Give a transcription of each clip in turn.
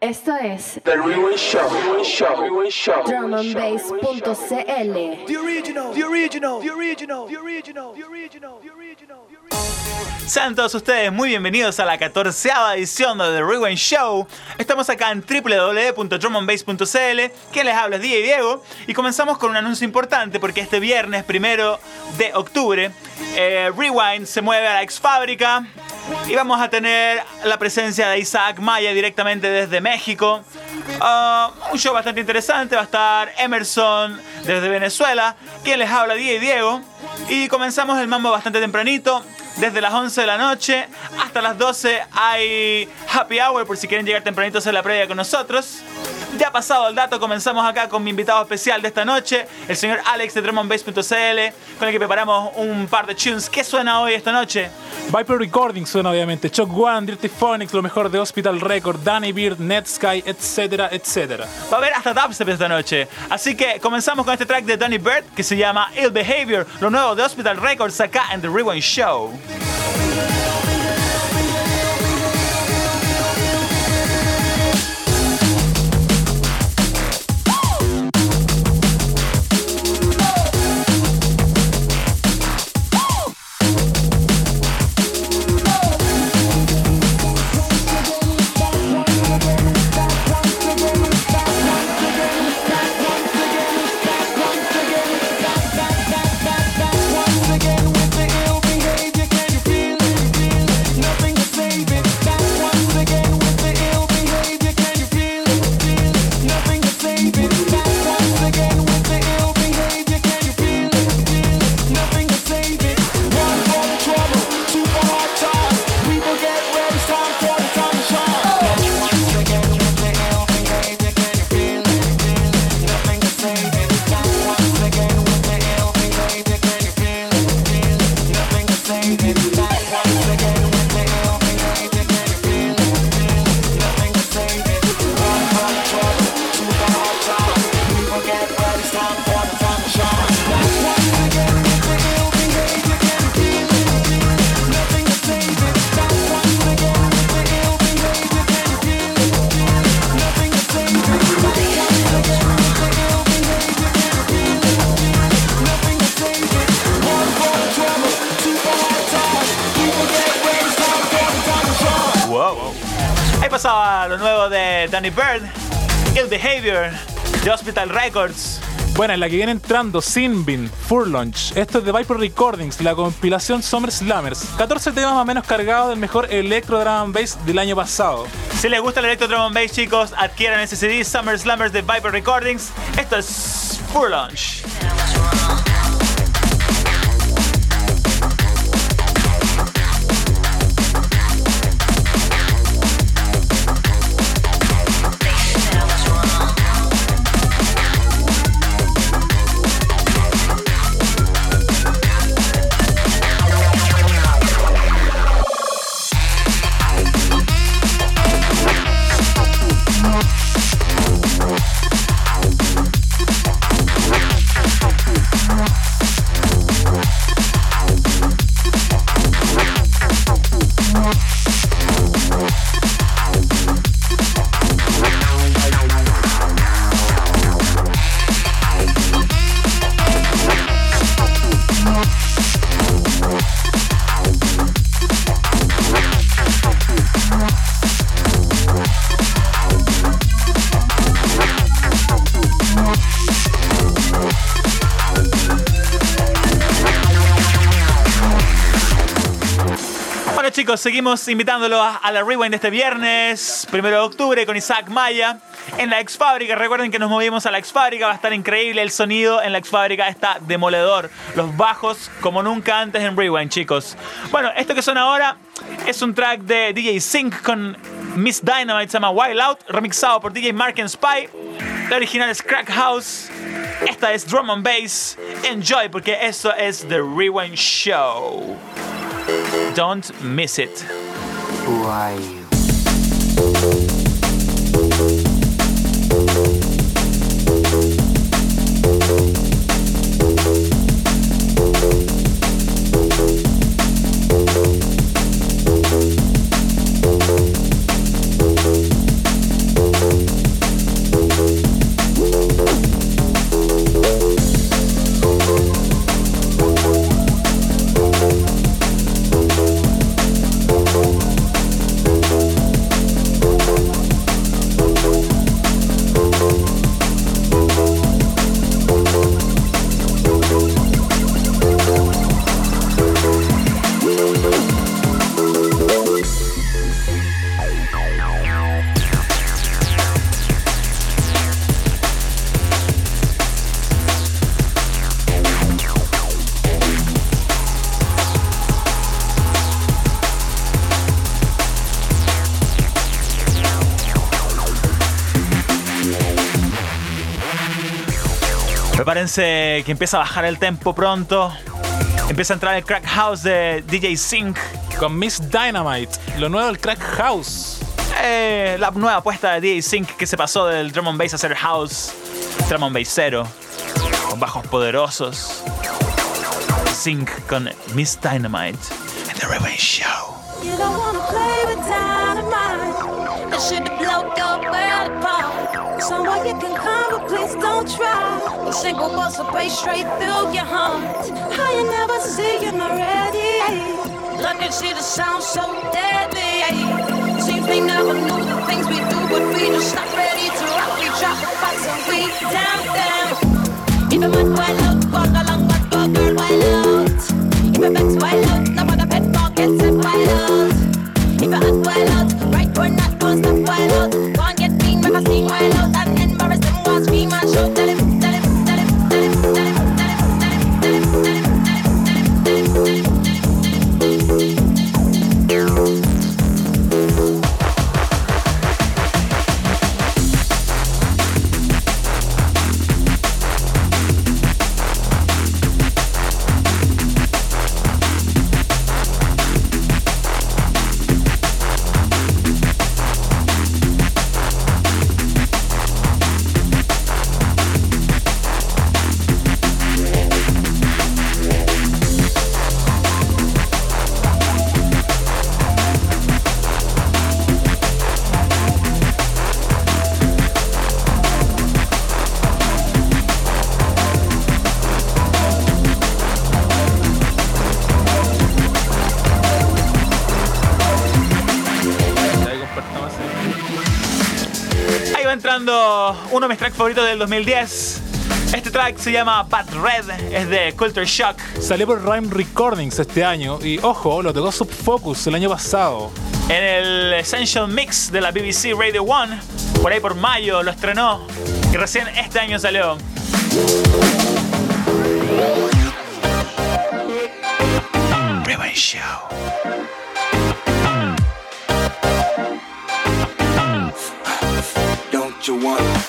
Esto es The Rewind Show. Rewind Show. Rewind Show. drumandbass.cl. The original, the original, the original, the original, the original, the original, the original. Sean todos ustedes muy bienvenidos a la catorceava edición de The Rewind Show. Estamos acá en www.drumandbass.cl. Quien les habla es DJ Diego. Y comenzamos con un anuncio importante porque este viernes primero de octubre, eh, Rewind se mueve a la ex fábrica. Y vamos a tener la presencia de Isaac Maya directamente desde México. Ah, un show bastante interesante. Va a estar Emerson desde Venezuela. Quien les habla, DJ Diego. Y comenzamos el mambo bastante tempranito. Desde las 11 de la noche hasta las 12 hay happy hour por si quieren llegar tempranito a hacer la previa con nosotros. Ya pasado el dato, comenzamos acá con mi invitado especial de esta noche, el señor Alex de DrumandBass.cl, con el que preparamos un par de tunes. ¿Qué suena hoy esta noche? Viper Recording suena obviamente, Shock One, Dirty Phonics, lo mejor de Hospital Record, Danny Beard, Netsky, etcétera, etcétera. Va a haber hasta dubstep esta noche. Así que comenzamos con este track de Danny Bird que se llama Ill Behavior, lo nuevo de Hospital Records acá en The Rewind Show. Hospital Records. Bueno, en la que viene entrando Sinbin, Furlunch. Esto es de Viper Recordings, la compilación Summer Slammers. 14 temas más o menos cargados del mejor electro drum and bass del año pasado. Si les gusta el electro drum and bass, chicos, adquieran ese CD Summer Slammers de Viper Recordings. Esto es Full chicos, seguimos invitándolo a, la Rewind este viernes, primero de octubre, con Isaac Maya, en la ex fábrica. Recuerden que nos movimos a la ex fábrica, va a estar increíble el sonido en la ex fábrica, está demoledor. Los bajos como nunca antes en Rewind, chicos. Bueno, esto que suena ahora es un track de DJ Sync con Miss Dynamite, se llama Wild Out, remixado por DJ Mark and Spy. La original es Crack House. Esta es Drum and Bass. Enjoy, porque eso es The Rewind Show. Don't miss it. Who Prepárense que empieza a bajar el tempo pronto. Empieza a entrar el crack house de DJ Sync. Con Miss Dynamite, lo nuevo del Crack House. Eh, la nueva apuesta de DJ Sync que se pasó del drum and bass a hacer house. Drum and bass cero. Con bajos poderosos. Sync con Miss Dynamite. En The Rewind Show. You don't wanna play with dynamite. That should blow your world apart. Someone you can come, but please don't try. The single bolts will break straight through your heart. How you never see you're not. Look and see the sound so deadly. Seems they never knew the things we do, but we just not ready to rock. We drop the box and we down. If a man wild out, walk along, but go girl wild out. If a vex wild out, no other pet gets it wild out. If a hot wild out, right or not, don't stop wild out. And get make a scene wild out, va entrando uno de mis tracks favoritos del 2010. Este track se llama Bad Red, es de Culture Shock. Salió por Rhyme Recordings este año y ojo, lo tocó Subfocus el año pasado. En el Essential Mix de la BBC Radio 1, por ahí por mayo lo estrenó y recién este año salió. Show. one.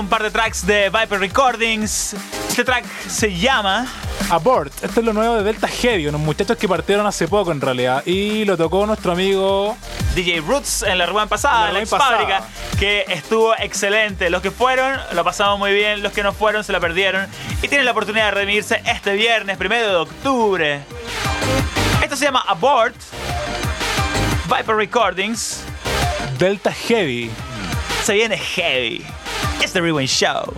Un par de tracks de Viper Recordings. Este track se llama Abort, esto es lo nuevo de Delta Heavy, unos muchachos que partieron hace poco en realidad. Y lo tocó nuestro amigo DJ Roots en la rueda pasada, en la ex fábrica, que estuvo excelente. Los que fueron lo pasamos muy bien, los que no fueron se la perdieron y tienen la oportunidad de redimirse este viernes, primero de octubre. Esto se llama Abort, Viper Recordings. Delta Heavy. Se viene heavy. It's the Rewind Show.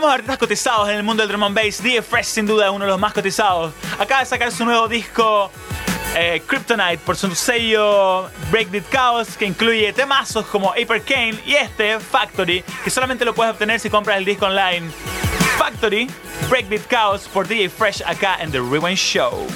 Hablamos de artistas cotizados en el mundo del drum and bass, DJ Fresh sin duda es uno de los más cotizados. Acaba de sacar su nuevo disco eh, Kryptonite por su sello Breakbeat Chaos que incluye temazos como Aper Kane y este Factory que solamente lo puedes obtener si compras el disco online. Factory, Breakbeat Chaos por DJ Fresh acá en The Rewind Show.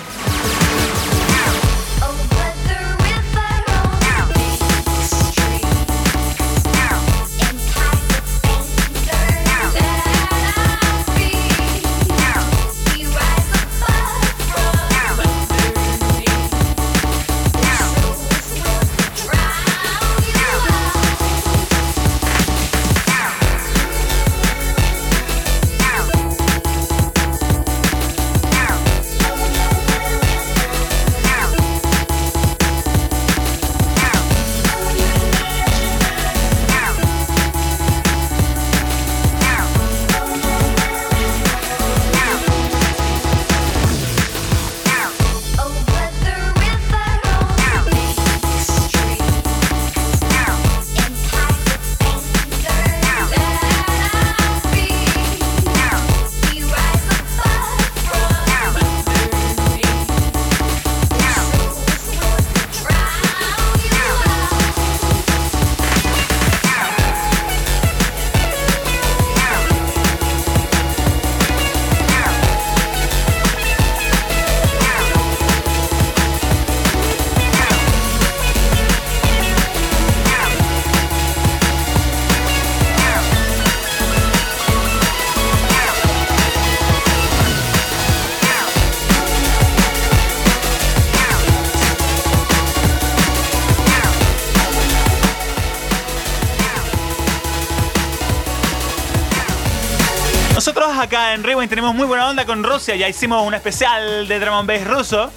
Acá en Rewind tenemos muy buena onda con Rusia, ya hicimos un especial de drum and bass ruso.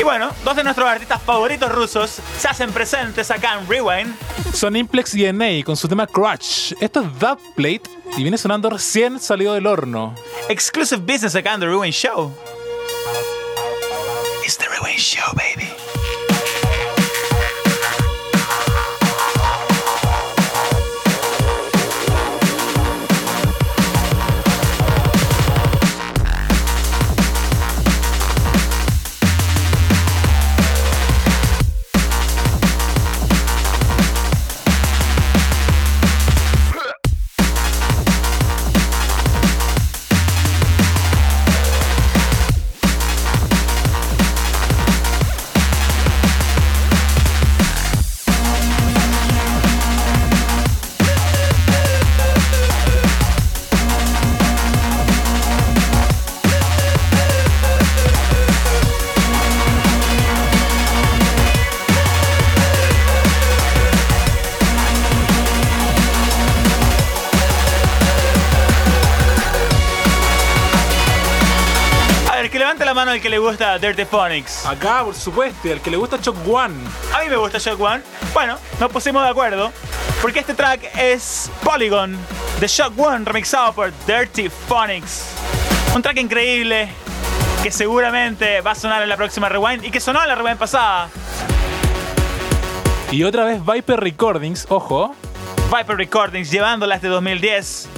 Y bueno, dos de nuestros artistas favoritos rusos se hacen presentes acá en Rewind. Son Implex y NA con su tema Crutch. Esto es Dub Plate y viene sonando recién salido del horno. Exclusive business acá en The Rewind Show. It's The Rewind Show, baby. Que le gusta Dirty Phonics. Acá, por supuesto, y al que le gusta Shock One. A mí me gusta Shock One. Bueno, nos pusimos de acuerdo. Porque este track es Polygon de Shock One remixado por Dirty Phonics. Un track increíble que seguramente va a sonar en la próxima rewind y que sonó en la rewind pasada. Y otra vez Viper Recordings, ojo. Viper Recordings llevándola desde 2010.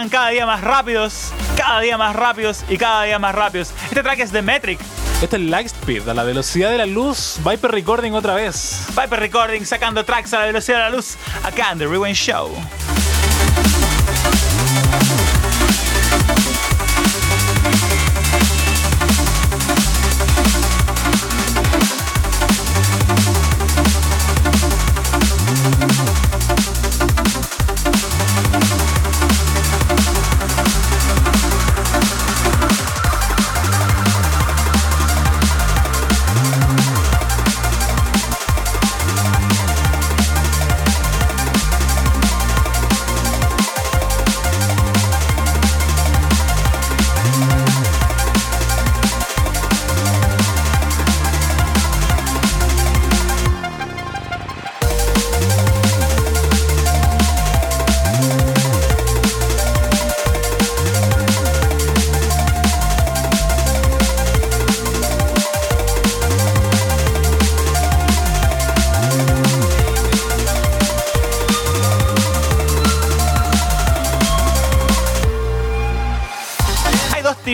Están cada día más rápidos, cada día más rápidos y cada día más rápidos. Este track es de Metric, Este es Lightspeed, a la velocidad de la luz. Viper Recording otra vez. Viper Recording sacando tracks a la velocidad de la luz acá en The Rewind Show.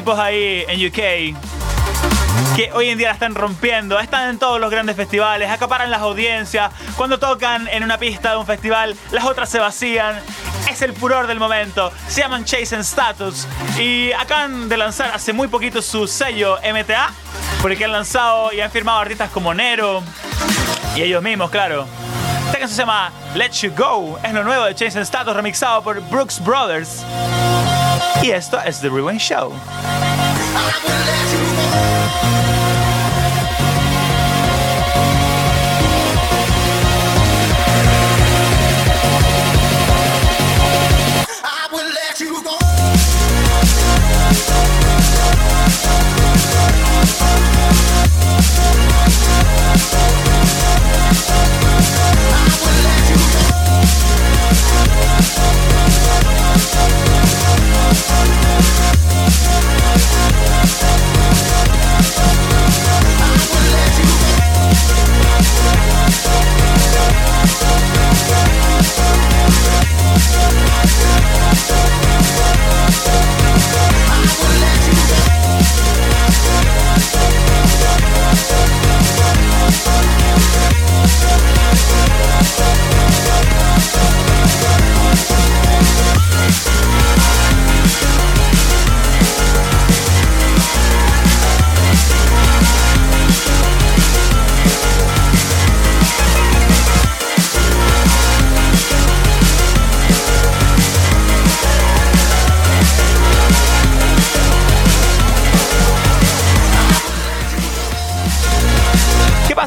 Tipos ahí en UK que hoy en día la están rompiendo. Están en todos los grandes festivales, acaparan las audiencias. Cuando tocan en una pista de un festival, las otras se vacían. Es el furor del momento. Se llaman Chase and Status. Y acaban de lanzar hace muy poquito su sello MTA. Porque han lanzado y han firmado artistas como Nero. Y ellos mismos, claro. Esta canción se llama Let You Go. Es lo nuevo de Chase and Status remixado por Brooks Brothers. Y esto es The Rewind Show.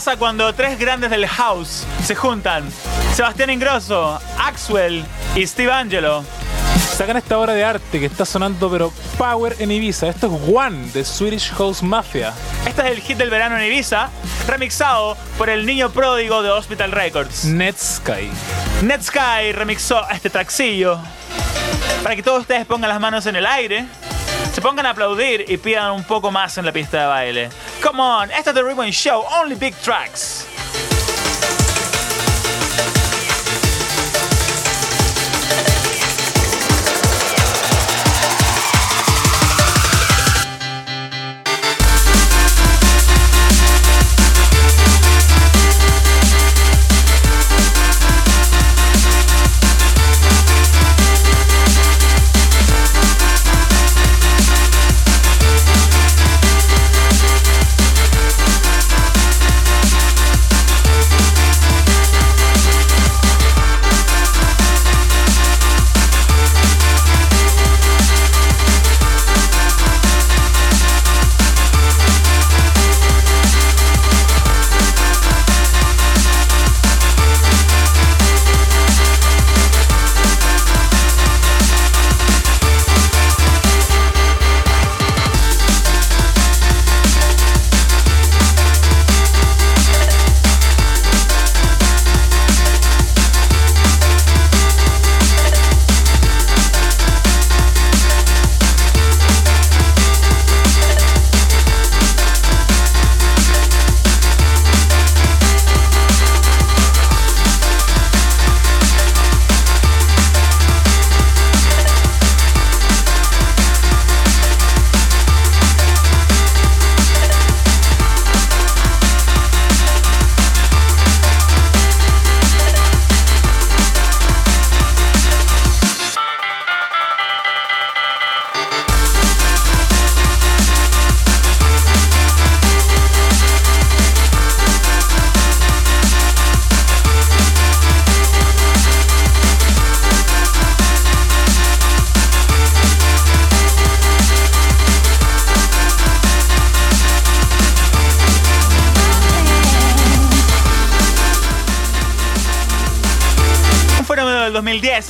Pasa cuando tres grandes del house se juntan? Sebastián Ingrosso, Axwell y Steve Angelo. Sacan esta obra de arte que está sonando, pero power en Ibiza. Esto es One de Swedish House Mafia. Este es el hit del verano en Ibiza, remixado por el niño pródigo de Hospital Records. Netsky. Netsky remixó este traxillo para que todos ustedes pongan las manos en el aire, se pongan a aplaudir y pidan un poco más en la pista de baile. Come on, esto es The Rewind Show, only big tracks.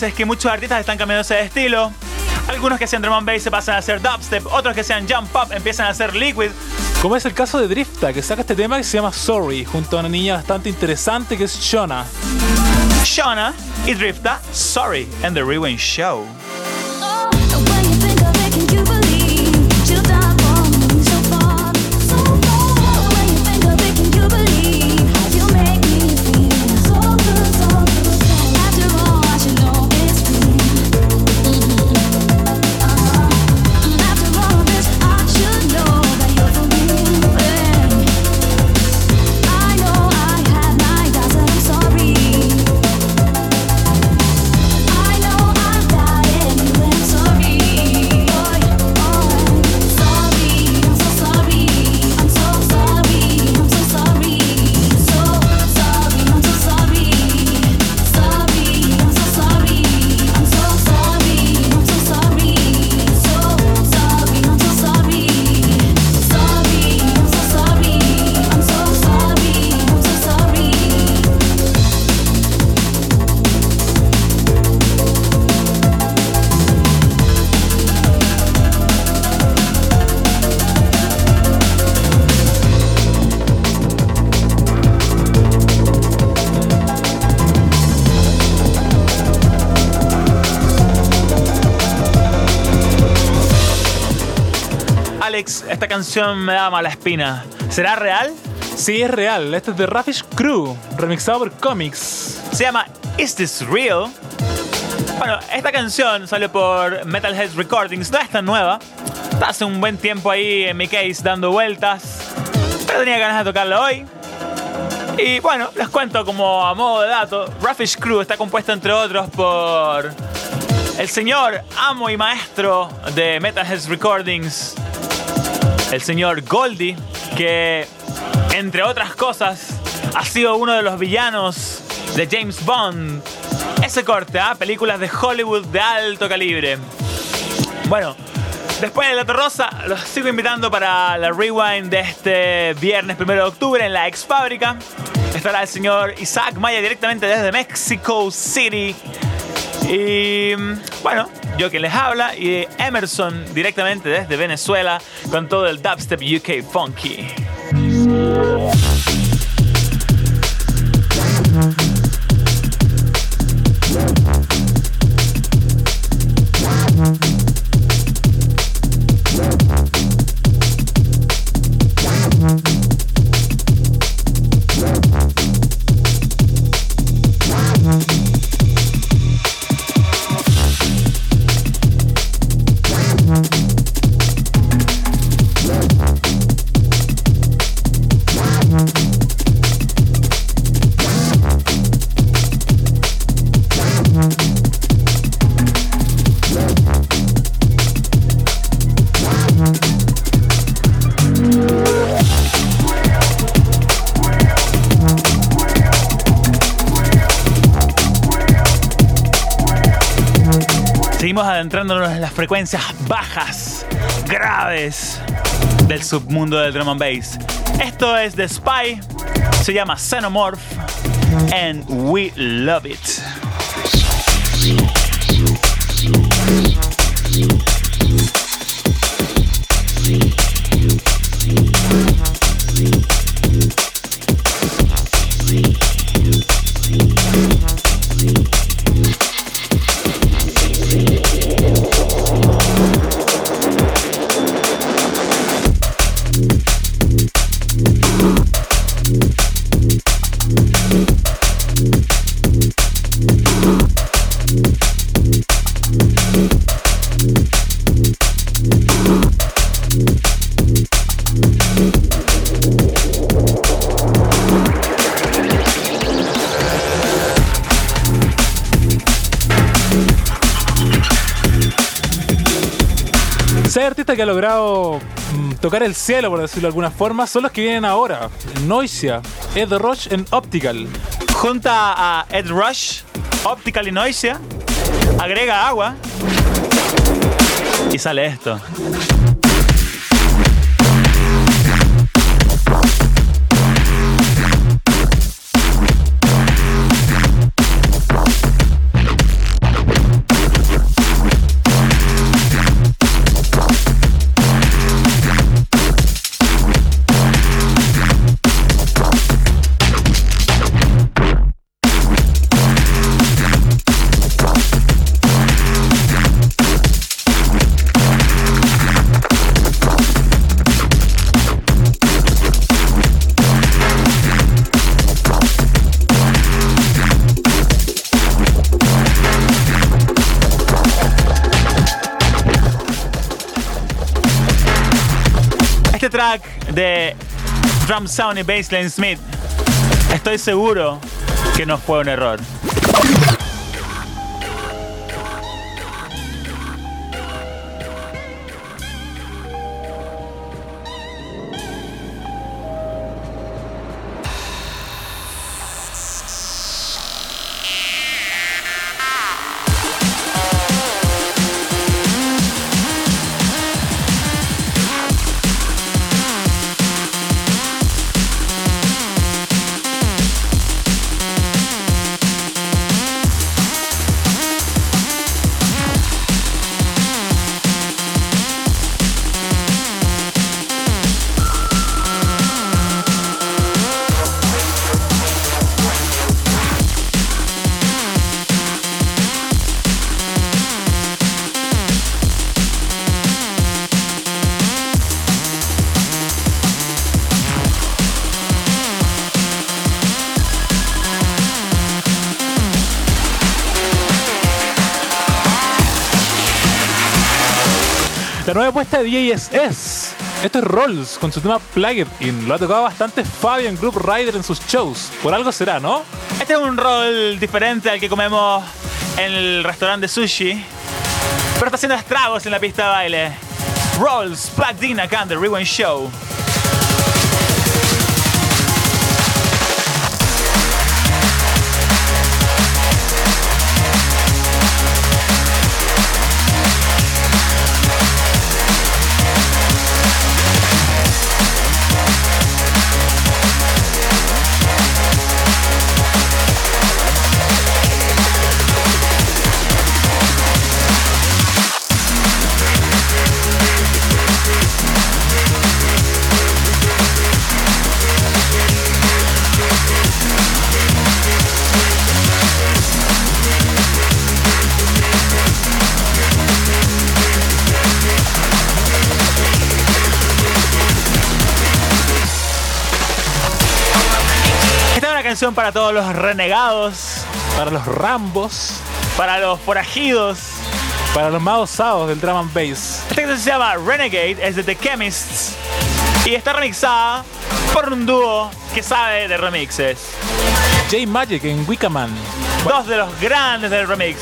Es que muchos artistas están cambiándose de estilo. Algunos que hacían drum and bass se pasan a hacer dubstep, otros que sean jump pop empiezan a hacer liquid. Como es el caso de Drifta, que saca este tema que se llama Sorry, junto a una niña bastante interesante que es Shona. Shona y Drifta, Sorry, and the Rewind Show. Canción me da mala espina. ¿Será real? Sí, es real. Este es de Raffish Crew, remixado por Comics. Se llama Is This Real? Bueno, esta canción salió por Metalhead Recordings, no es tan nueva. Está hace un buen tiempo ahí en mi case dando vueltas. Pero tenía ganas de tocarla hoy. Y bueno, les cuento como a modo de dato, Raffish Crew está compuesta entre otros por el señor amo y maestro de Metalhead Recordings, el señor Goldie, que entre otras cosas ha sido uno de los villanos de James Bond. Ese corte, ¿ah? películas de Hollywood de alto calibre. Bueno, después de La Rosa, los sigo invitando para la rewind de este viernes 1 de octubre en la ex fábrica. Estará el señor Isaac Maya directamente desde Mexico City. Y bueno, yo que les habla y Emerson directamente desde Venezuela con todo el dubstep UK funky. Las frecuencias bajas, graves del submundo del drum and bass. Esto es The Spy, se llama Xenomorph, and we love it. Ha logrado mm, tocar el cielo, por decirlo de alguna forma, son los que vienen ahora. Noisia, Ed Roche en Optical. Junta a Ed Rush, Optical y Noisia, agrega agua y sale esto. Drum Sound y Bassline Smith, estoy seguro que no fue un error. La apuesta de DJ es S. Esto es Rolls con su tema Plugin. Lo ha tocado bastante Fabian Group Rider en sus shows. Por algo será, ¿no? Este es un rol diferente al que comemos en el restaurante sushi, pero está haciendo estragos en la pista de baile. Rolls plugged in acá en The Rewind Show. Canción para todos los renegados, Para los Rambos, para los forajidos. para los más osados del drum and bass. Esta canción se llama Renegade, es de The Chemists y está remixada por un dúo que sabe de remixes. J Magic en Wickerman. Dos de los grandes del remix.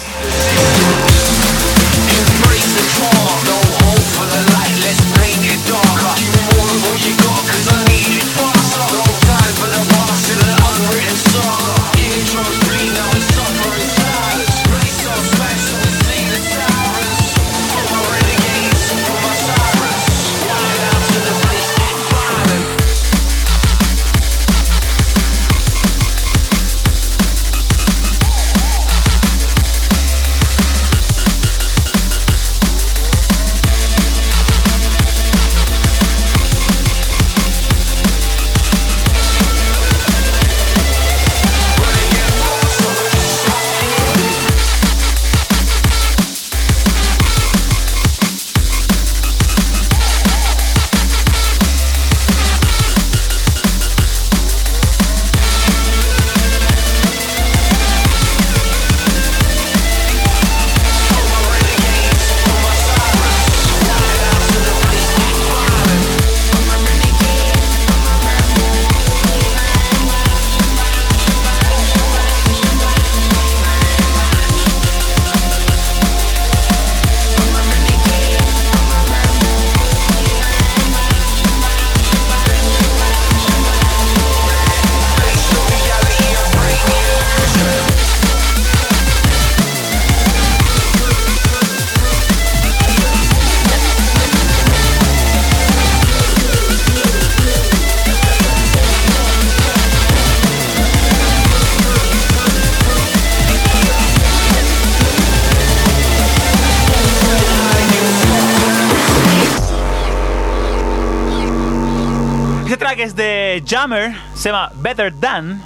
Se llama Better Than.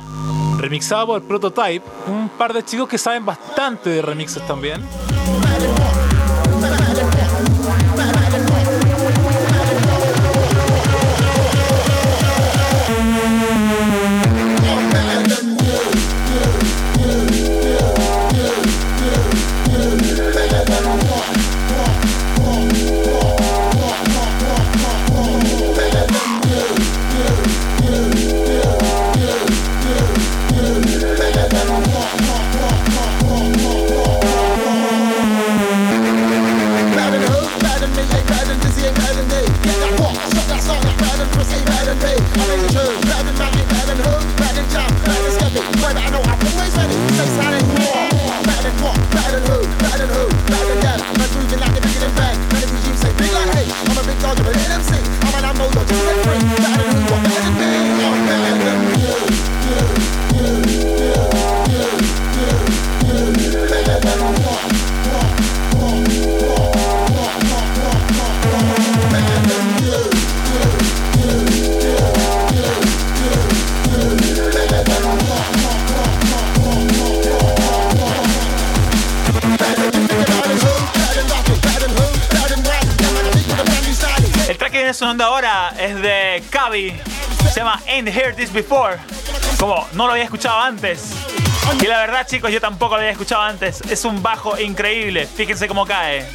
Remixado por Prototype. Un par de chicos que saben bastante de remixes también. Se llama Ain't Heard This Before. Como no lo había escuchado antes. Y la verdad, chicos, yo tampoco lo había escuchado antes. Es un bajo increíble. Fíjense cómo cae.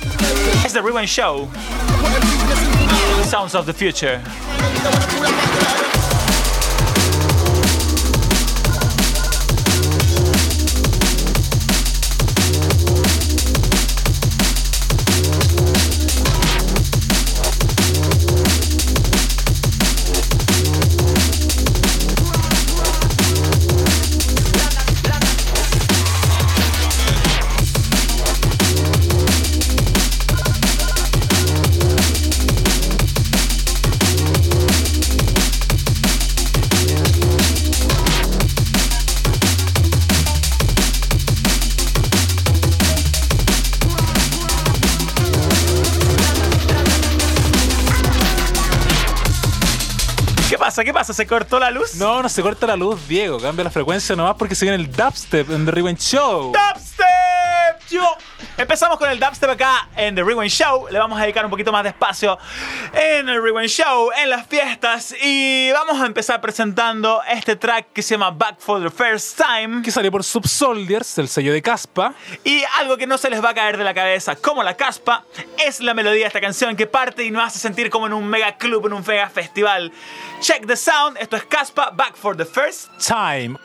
Es The Rewind Show. Sounds of the Future. Pasa? ¿Se cortó la luz? No, no se corta la luz, Diego. Cambia la frecuencia nomás porque se viene el dubstep en The Rewind Show. Dubstep. Empezamos con el dubstep acá en The Rewind Show. Le vamos a dedicar un poquito más de espacio en el Rewind Show, en las fiestas. Y vamos a empezar presentando este track que se llama Back for the First Time. Que salió por Subsoldiers, el sello de Caspa. Y algo que no se les va a caer de la cabeza, como la caspa, es la melodía de esta canción que parte y nos hace sentir como en un mega club, en un mega festival. Check the sound, esto es caspa, Back for the First Time.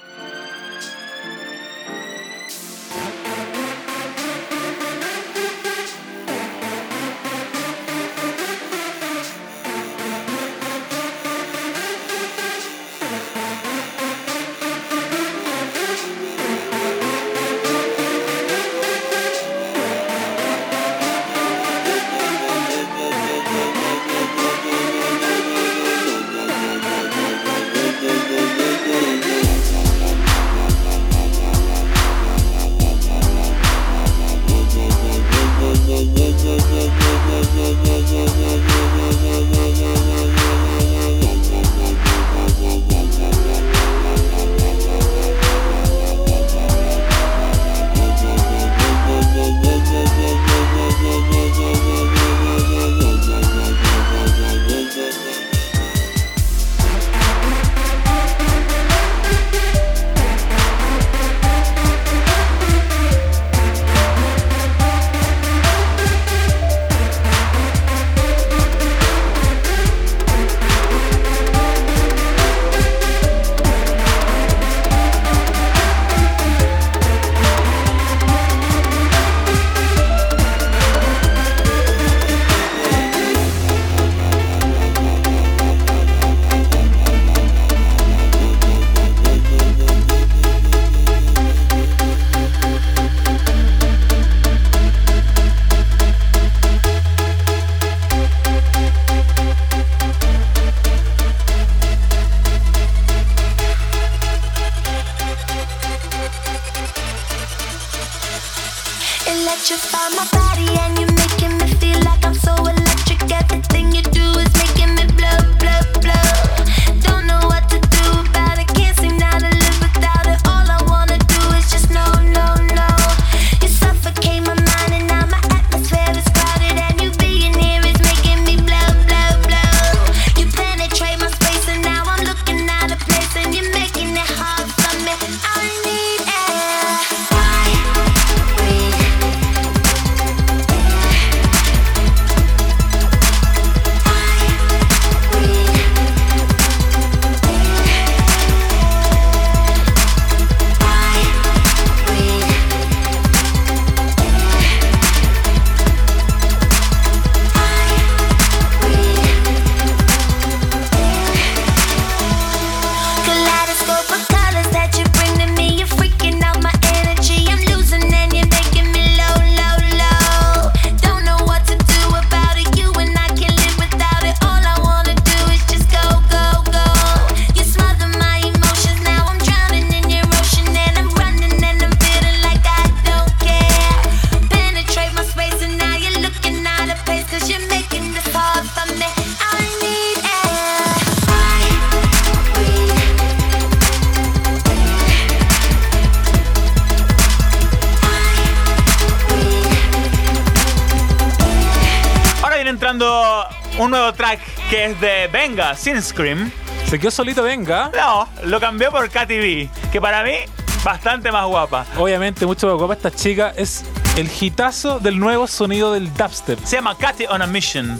Sin Scream. Se quedó solito, venga. No, lo cambió por Katy B, que para mí, bastante más guapa. Obviamente, mucho más guapa esta chica. Es el hitazo del nuevo sonido del dubstep. Se llama Katy on a Mission.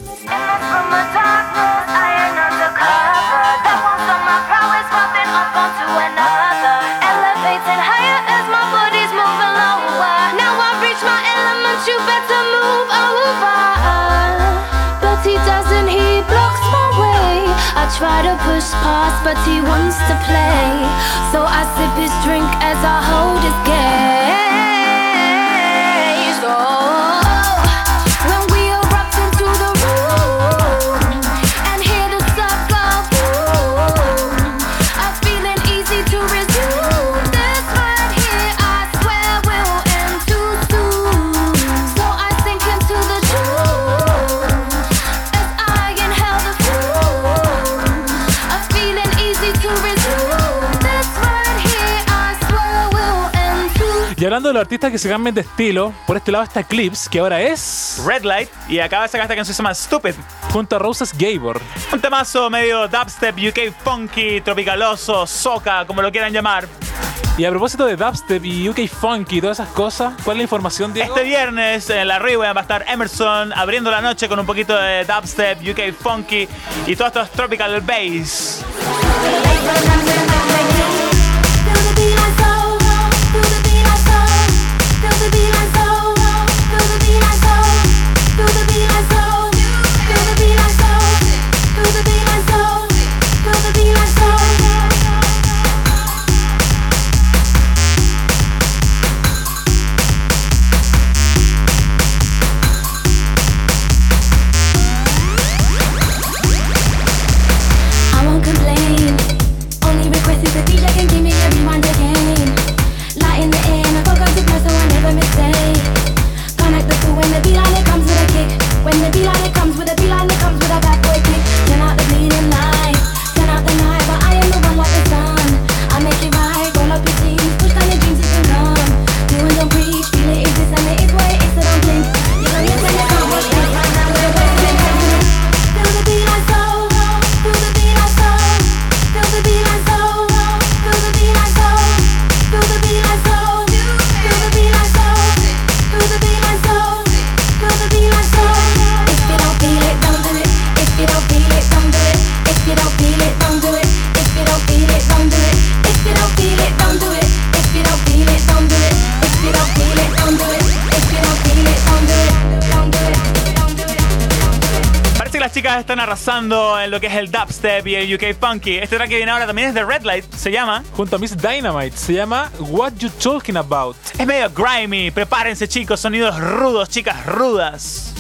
Try to push past, but he wants to play. So I sip his drink as I hold his gaze. Hablando de los artistas que se cambian de estilo, por este lado está Clips, que ahora es Red Light y acaba de sacar esta canción se llama Stupid. junto a Roses Gabor. Un temazo medio dubstep, UK funky, tropicaloso, soca, como lo quieran llamar. Y a propósito de dubstep y UK Funky y todas esas cosas, ¿cuál es la información, Diego? Este viernes en la Rewind va a estar Emerson abriendo la noche con un poquito de dubstep, UK funky y todos estos tropical bass. Que es el dubstep y el UK funky. Este track que viene ahora también es de Red Light, se llama. Junto a Miss Dynamite, se llama What You Talking About. Es medio grimy. Prepárense chicos, sonidos rudos, chicas rudas.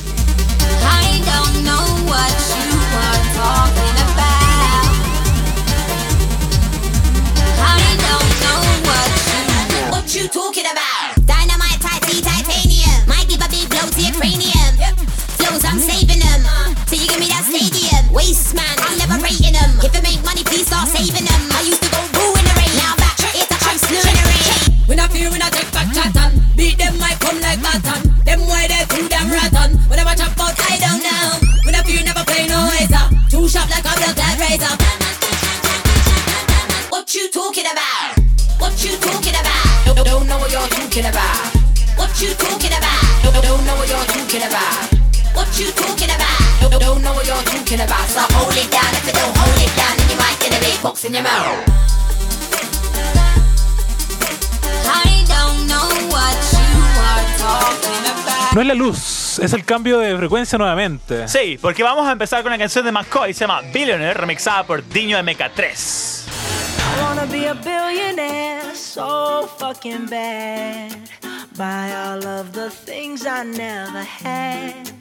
I don't know what you are talking about. I don't know what you what you talking about. Waste man, I'm never rating them. If it make money, please start saving them. I used to go boo in the rain. Now back, it's a I'm slew in the rain. We not fear, we not take back chat on. Beat them, might come like baton. Them why they do them rotten. When I watch up out, I don't know. We not fear, never play no hater. Too sharp like a blood clad razor. What you talking about? What you talking about? Don't, don't know what you're talking about. What you talking about? Don't know what you're talking about. What you talking about? Don't, don't know what you're talking about. So hold it down. If you don't hold it down, then you might get a big box in your mouth. I don't know what you are talking about. No es la luz, es el cambio de frecuencia nuevamente. Sí, porque vamos a empezar con una canción de McCoy, se llama Billionaire, remixada por Diño MK3. I wanna be a billionaire so fucking bad. Buy all of the things I never had.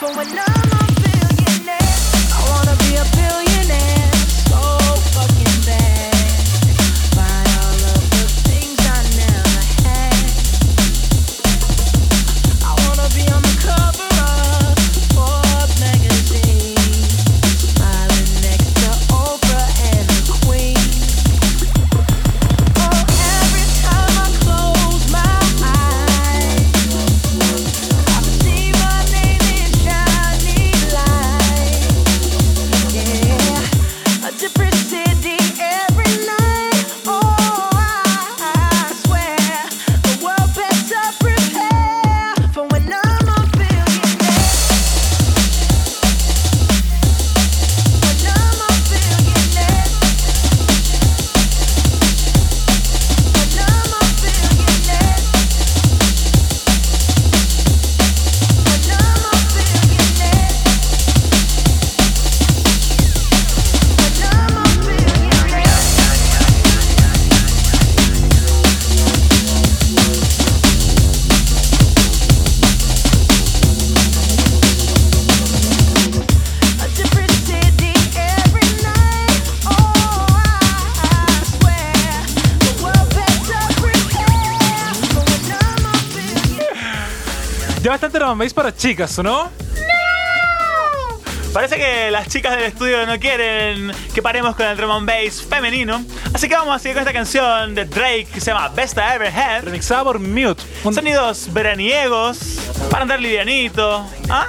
going now. programa para chicas, ¿o no? Parece que las chicas del estudio no quieren que paremos con el drum and bass femenino. Así que vamos a seguir con esta canción de Drake que se llama Best I Ever Had. Remixada por Mute. Sonidos veraniegos para andar livianito. ¿Ah?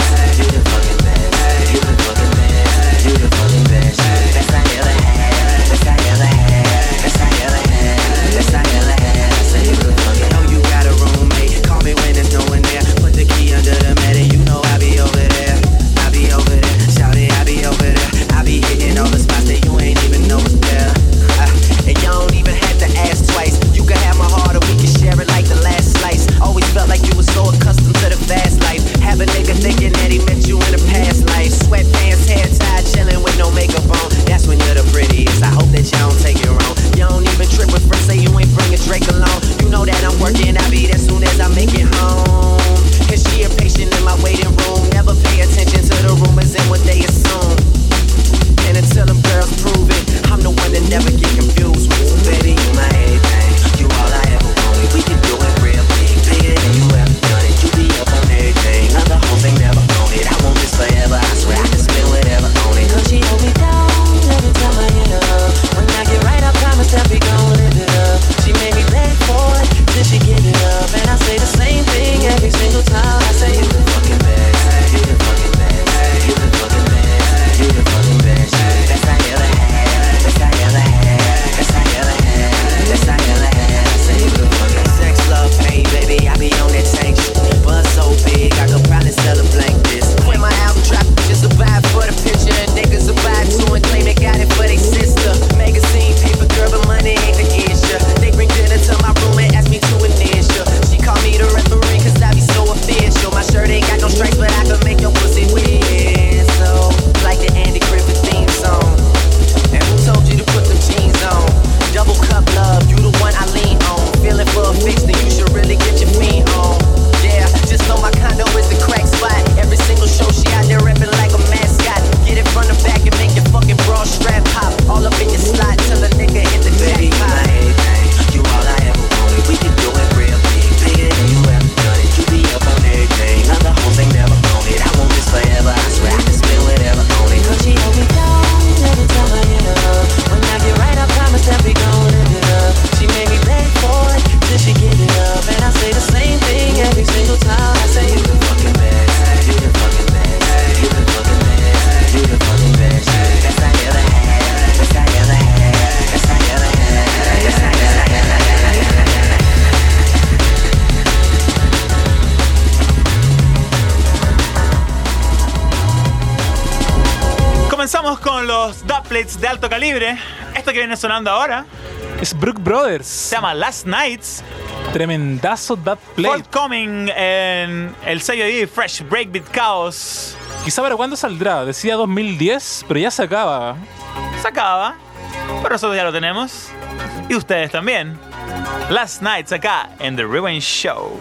alto calibre. Esto que viene sonando ahora es Brook Brothers. Se llama Last Nights. Tremendazo That Play. Coming en el sello de Fresh Breakbeat Chaos. Quizá para cuándo saldrá. Decía 2010, pero ya se acaba. Se acaba. Pero nosotros ya lo tenemos. Y ustedes también. Last Nights acá en The Rewind Show.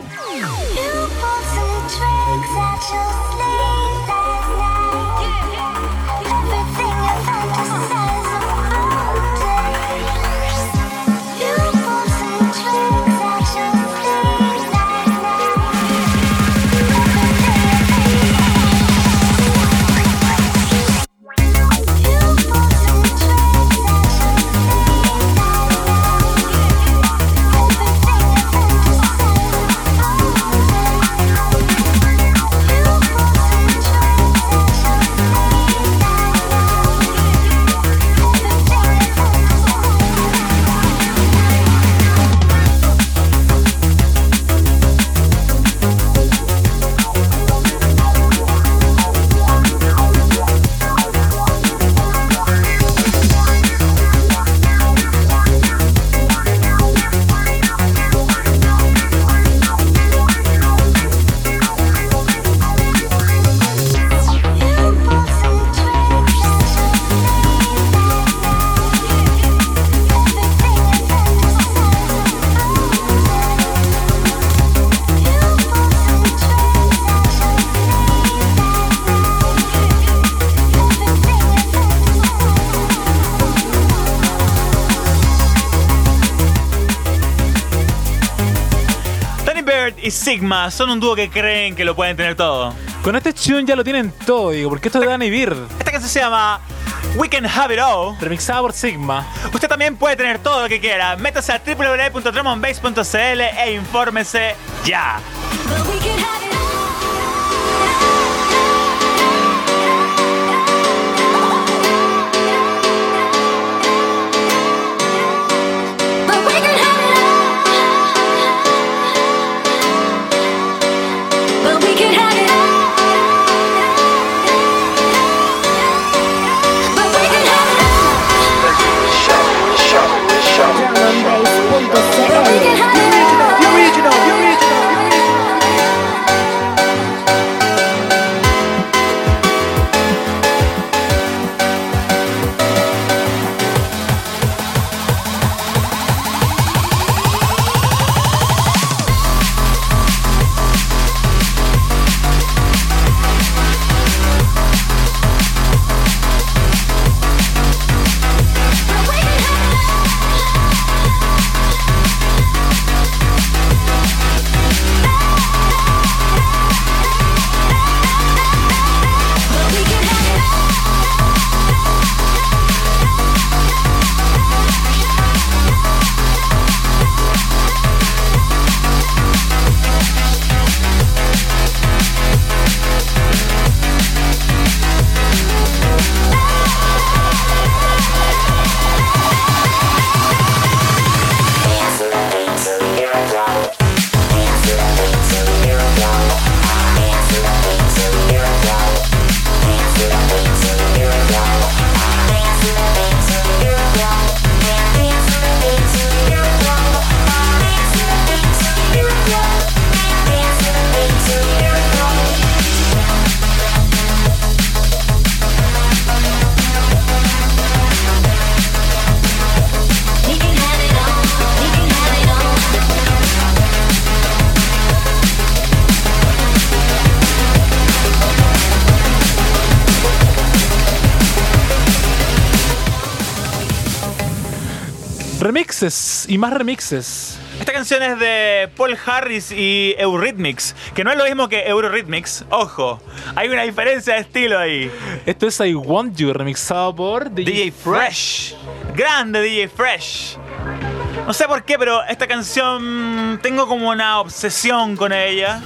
Sigma son un dúo que creen que lo pueden tener todo. Con este tune ya lo tienen todo, digo, porque esto es de Danny Bird, Esta canción se llama We Can Have It All. remixada por Sigma. Usted también puede tener todo lo que quiera. Métase a www.drumandbass.cl e infórmese ya. Y más remixes. Esta canción es de Paul Harris y Eurythmics, que no es lo mismo que Eurythmics. Ojo, hay una diferencia de estilo ahí. Esto es I Want You, remixado por DJ Fresh. Grande DJ Fresh. No sé por qué, pero esta canción tengo como una obsesión con ella.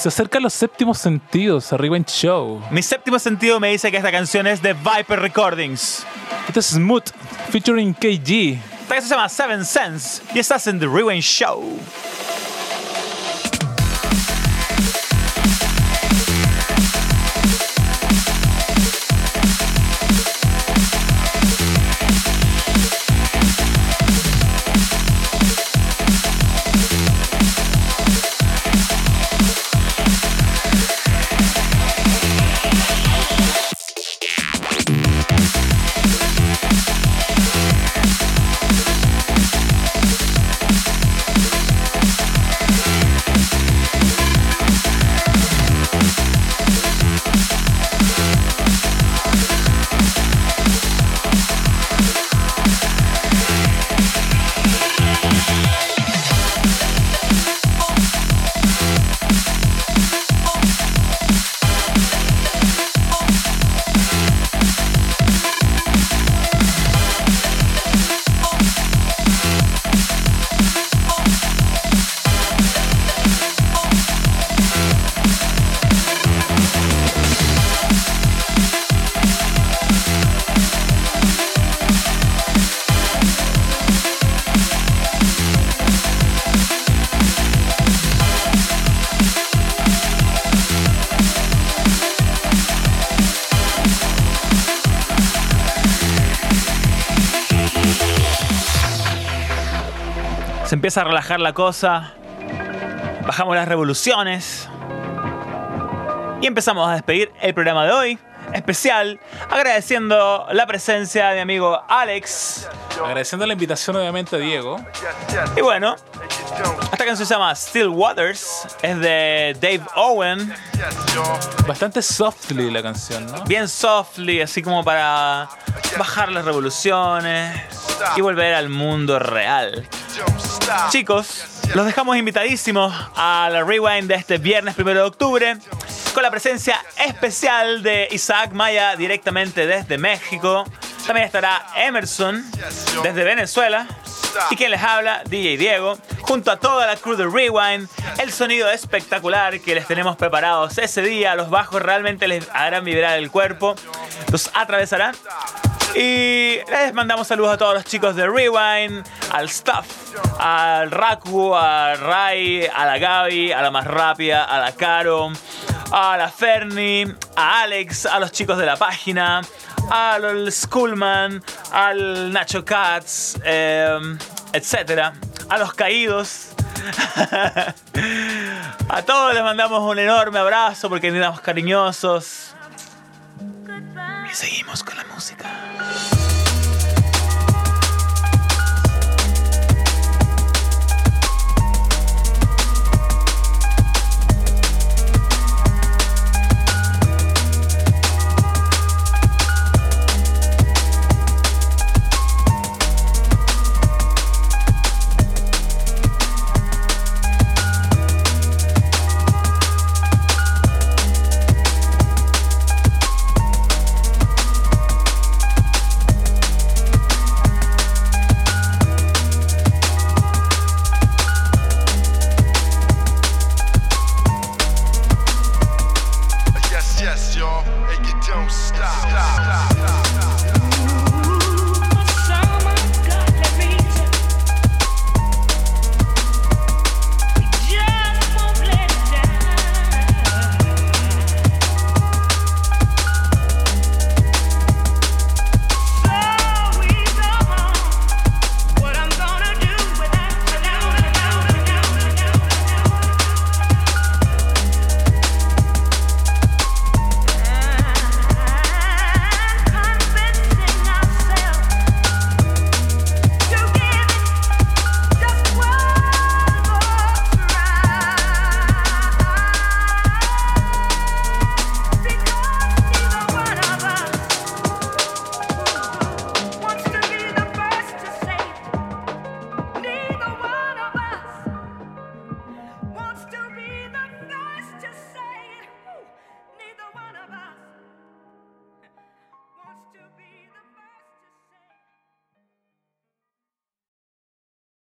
Se acercan los séptimos sentidos, arriba en show. Mi séptimo sentido me dice que esta canción es de Viper Recordings. Esto es Smooth, featuring KG. Esta canción se llama Seven Sense y estás en The Rewind Show. Empieza a relajar la cosa. Bajamos las revoluciones. Y empezamos a despedir el programa de hoy. Especial, agradeciendo la presencia de mi amigo Alex. Agradeciendo la invitación, obviamente, a Diego. Y bueno, esta canción se llama Still Waters. Es de Dave Owen. Bastante softly la canción, ¿no? Bien softly, así como para bajar las revoluciones y volver al mundo real. Chicos, los dejamos invitadísimos a la rewind de este viernes 1 de octubre con la presencia especial de Isaac Maya directamente desde México. También estará Emerson desde Venezuela. Y quien les habla, DJ Diego, junto a toda la crew de Rewind, el sonido espectacular que les tenemos preparados ese día, los bajos realmente les harán vibrar el cuerpo, los atravesarán. Y les mandamos saludos a todos los chicos de Rewind, al staff, al Raku, a Rai, a la Gaby, a la más rápida, a la Caro, a la Ferni, a Alex, a los chicos de la página, al Schoolman, al Nacho Katz, eh, etc. A los caídos. a todos les mandamos un enorme abrazo porque estamos cariñosos. Y seguimos con la música.